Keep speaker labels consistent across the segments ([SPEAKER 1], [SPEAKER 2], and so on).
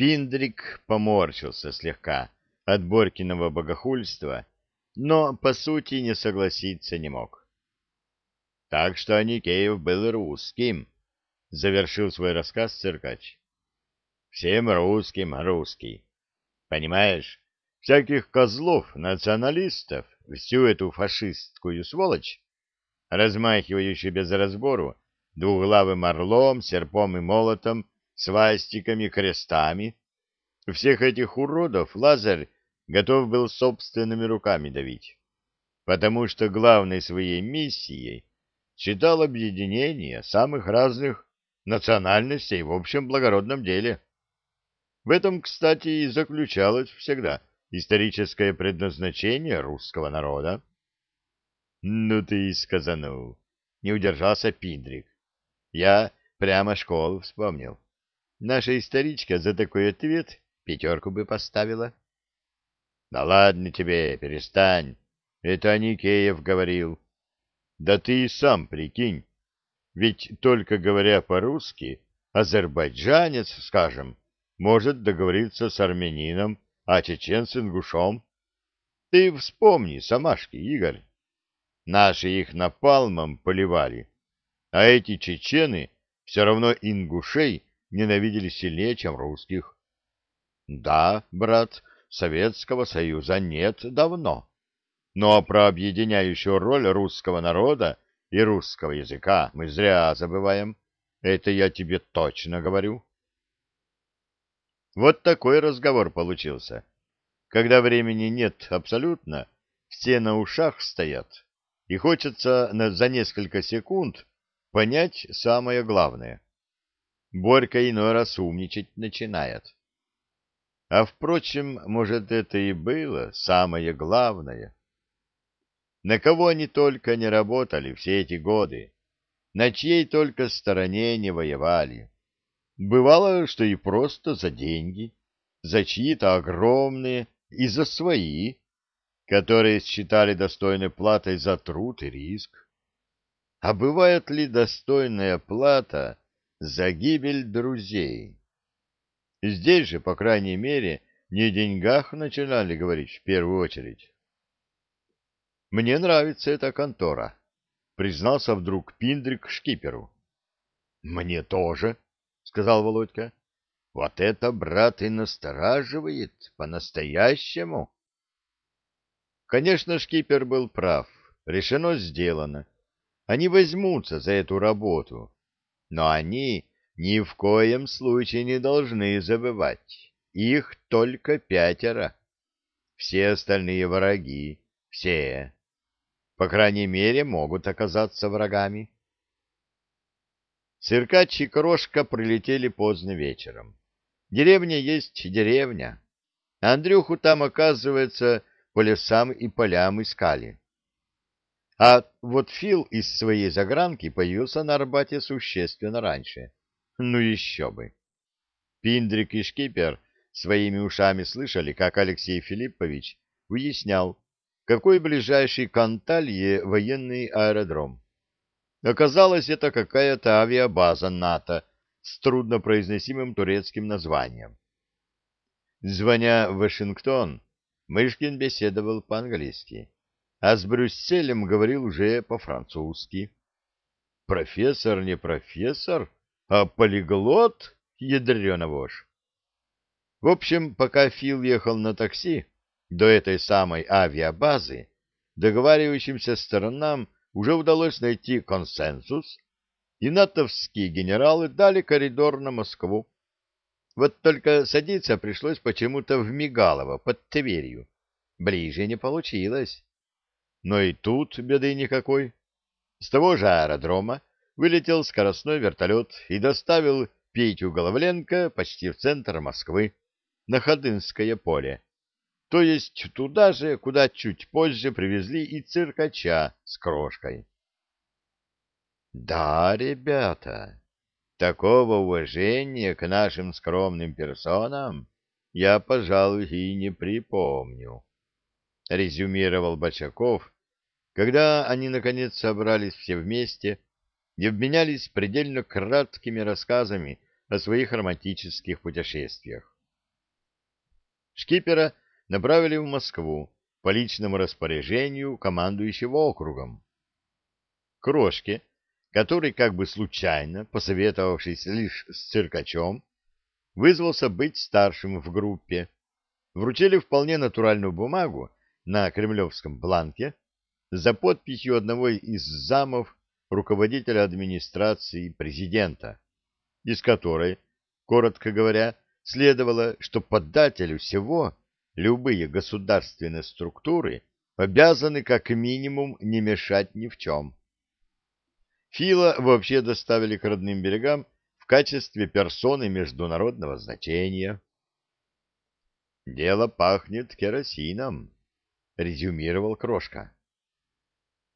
[SPEAKER 1] Пиндрик поморщился слегка от Борькиного богохульства, но, по сути, не согласиться не мог. Так что Аникеев был русским, — завершил свой рассказ циркач. Всем русским русский. Понимаешь, всяких козлов, националистов, всю эту фашистскую сволочь, размахивающую без разбору двуглавым орлом, серпом и молотом, свастиками, крестами, всех этих уродов Лазарь готов был собственными руками давить, потому что главной своей миссией считал объединение самых разных национальностей в общем благородном деле. В этом, кстати, и заключалось всегда историческое предназначение русского народа. — Ну ты и сказанул, — не удержался Пиндрик. Я прямо школу вспомнил. Наша историчка за такой ответ пятерку бы поставила. — Да ладно тебе, перестань. Это Аникеев говорил. Да ты и сам прикинь. Ведь только говоря по-русски, азербайджанец, скажем, может договориться с армянином, а чечен с ингушом. Ты вспомни, Самашки, Игорь. Наши их напалмом поливали, а эти чечены все равно ингушей ненавидели сильнее, чем русских. Да, брат, Советского Союза нет давно. Но про объединяющую роль русского народа и русского языка мы зря забываем. Это я тебе точно говорю. Вот такой разговор получился. Когда времени нет абсолютно, все на ушах стоят, и хочется за несколько секунд понять самое главное. Борька иной раз умничать начинает. А, впрочем, может, это и было самое главное. На кого они только не работали все эти годы, на чьей только стороне не воевали. Бывало, что и просто за деньги, за чьи-то огромные и за свои, которые считали достойной платой за труд и риск. А бывает ли достойная плата за гибель друзей? Здесь же, по крайней мере, не о деньгах начинали говорить в первую очередь. «Мне нравится эта контора», — признался вдруг Пиндрик шкиперу. «Мне тоже», сказал Володька. Вот это, брат, и настораживает по-настоящему. Конечно, шкипер был прав. Решено сделано. Они возьмутся за эту работу. Но они ни в коем случае не должны забывать. Их только пятеро. Все остальные враги. Все. По крайней мере, могут оказаться врагами. Циркач и Крошка прилетели поздно вечером. Деревня есть деревня. Андрюху там, оказывается, по лесам и полям искали. А вот Фил из своей загранки появился на Арбате существенно раньше. Ну еще бы. Пиндрик и Шкипер своими ушами слышали, как Алексей Филиппович выяснял, какой ближайший к Анталье военный аэродром. Оказалось, это какая-то авиабаза НАТО с труднопроизносимым турецким названием. Звоня в Вашингтон, Мышкин беседовал по-английски, а с Брюсселем говорил уже по-французски. Профессор не профессор, а полиглот, ядрена вошь. В общем, пока Фил ехал на такси до этой самой авиабазы, договаривающимся сторонам уже удалось найти консенсус, и натовские генералы дали коридор на Москву. Вот только садиться пришлось почему-то в Мигалово, под Тверью. Ближе не получилось. Но и тут беды никакой. С того же аэродрома вылетел скоростной вертолет и доставил Петю Головленко почти в центр Москвы, на Ходынское поле, то есть туда же, куда чуть позже привезли и циркача с крошкой. Да, ребята, такого уважения к нашим скромным персонам я, пожалуй, и не припомню, — резюмировал Бачаков, когда они, наконец, собрались все вместе и обменялись предельно краткими рассказами о своих романтических путешествиях. шкипера направили в Москву по личному распоряжению командующего округом. Крошке, который как бы случайно, посоветовавшись лишь с циркачом, вызвался быть старшим в группе, вручили вполне натуральную бумагу на кремлевском бланке за подписью одного из замов руководителя администрации президента, из которой, коротко говоря, следовало, что поддателю всего любые государственные структуры обязаны как минимум не мешать ни в чем. Фила вообще доставили к родным берегам в качестве персоны международного значения. «Дело пахнет керосином», — резюмировал Крошка.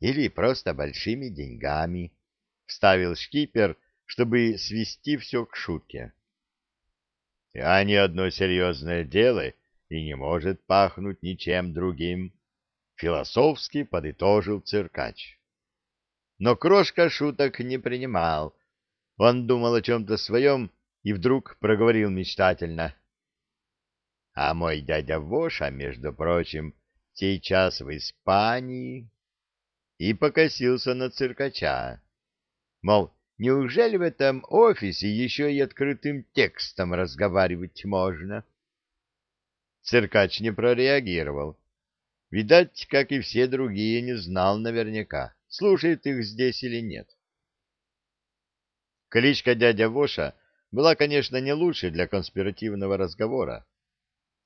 [SPEAKER 1] «Или просто большими деньгами», — вставил шкипер, чтобы свести все к шутке. «А ни одно серьезное дело и не может пахнуть ничем другим», — философски подытожил циркач. Но Крошка шуток не принимал. Он думал о чем-то своем и вдруг проговорил мечтательно. — А мой дядя Воша, между прочим, сейчас в Испании. И покосился на циркача. Мол, неужели в этом офисе еще и открытым текстом разговаривать можно? Циркач не прореагировал. Видать, как и все другие, не знал наверняка слушает их здесь или нет. Кличка дядя Воша была, конечно, не лучшей для конспиративного разговора.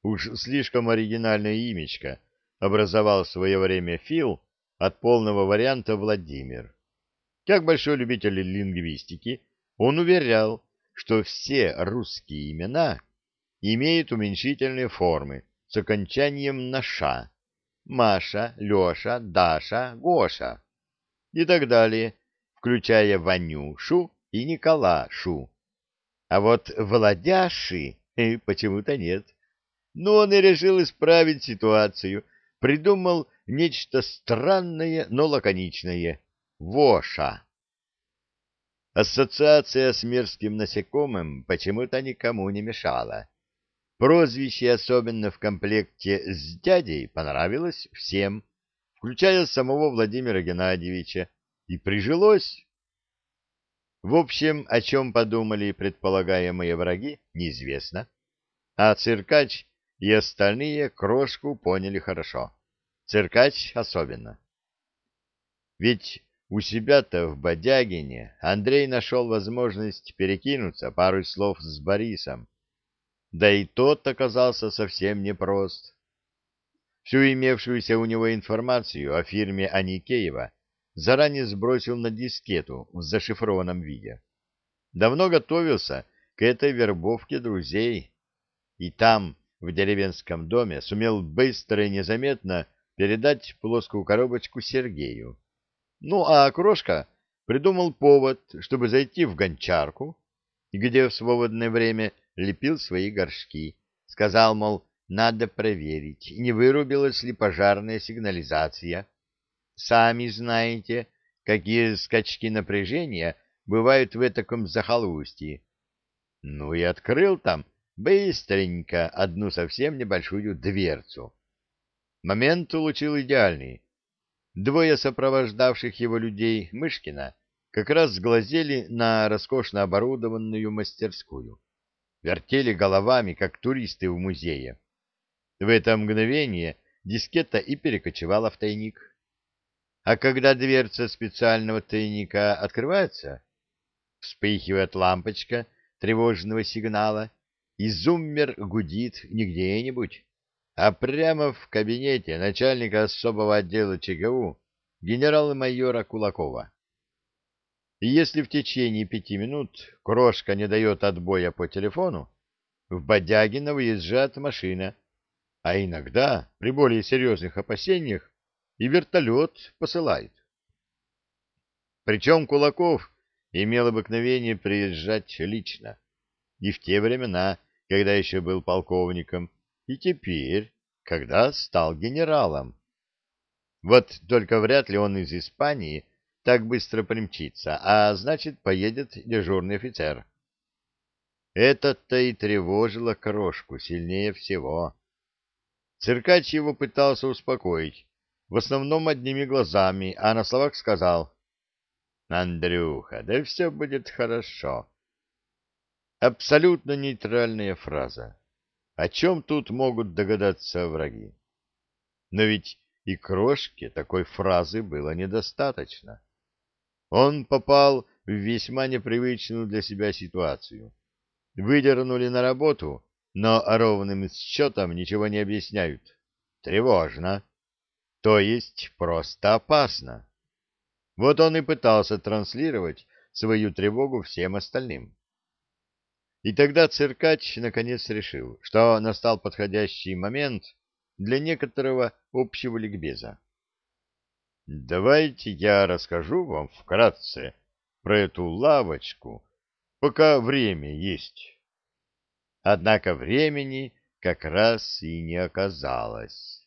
[SPEAKER 1] Уж слишком оригинальное имечко образовал в свое время Фил от полного варианта Владимир. Как большой любитель лингвистики, он уверял, что все русские имена имеют уменьшительные формы с окончанием на «ша» — Маша, Леша, Даша, Гоша и так далее, включая Ванюшу и Николашу. А вот Владяши э, почему-то нет. Но он и решил исправить ситуацию, придумал нечто странное, но лаконичное — Воша. Ассоциация с мерзким насекомым почему-то никому не мешала. Прозвище, особенно в комплекте с дядей, понравилось всем, включая самого Владимира Геннадьевича, и прижилось. В общем, о чем подумали предполагаемые враги, неизвестно. А циркач и остальные крошку поняли хорошо. Циркач особенно. Ведь у себя-то в Бодягине Андрей нашел возможность перекинуться пару слов с Борисом. Да и тот оказался совсем непрост. Всю имевшуюся у него информацию о фирме Аникеева заранее сбросил на дискету в зашифрованном виде. Давно готовился к этой вербовке друзей. И там, в деревенском доме, сумел быстро и незаметно передать плоскую коробочку Сергею. Ну, а Крошка придумал повод, чтобы зайти в гончарку, где в свободное время лепил свои горшки. Сказал, мол, надо проверить, не вырубилась ли пожарная сигнализация. Сами знаете, какие скачки напряжения бывают в таком захолустье. Ну и открыл там быстренько одну совсем небольшую дверцу. Момент улучил идеальный. Двое сопровождавших его людей Мышкина как раз сглазели на роскошно оборудованную мастерскую. Вертели головами, как туристы в музее. В это мгновение дискета и перекочевала в тайник. А когда дверца специального тайника открывается, вспыхивает лампочка тревожного сигнала, и зуммер гудит не где-нибудь, а прямо в кабинете начальника особого отдела ЧГУ генерала-майора Кулакова. И если в течение пяти минут крошка не дает отбоя по телефону, в Бодягина выезжает машина — а иногда, при более серьезных опасениях, и вертолет посылает. Причем Кулаков имел обыкновение приезжать лично, и в те времена, когда еще был полковником, и теперь, когда стал генералом. Вот только вряд ли он из Испании так быстро примчится, а значит, поедет дежурный офицер. Это-то и тревожило крошку сильнее всего. Циркач его пытался успокоить, в основном одними глазами, а на словах сказал «Андрюха, да все будет хорошо». Абсолютно нейтральная фраза. О чем тут могут догадаться враги? Но ведь и крошке такой фразы было недостаточно. Он попал в весьма непривычную для себя ситуацию. Выдернули на работу, но ровным счетом ничего не объясняют. Тревожно. То есть просто опасно. Вот он и пытался транслировать свою тревогу всем остальным. И тогда циркач наконец решил, что настал подходящий момент для некоторого общего ликбеза. Давайте я расскажу вам вкратце про эту лавочку, пока время есть. Однако времени как раз и не оказалось.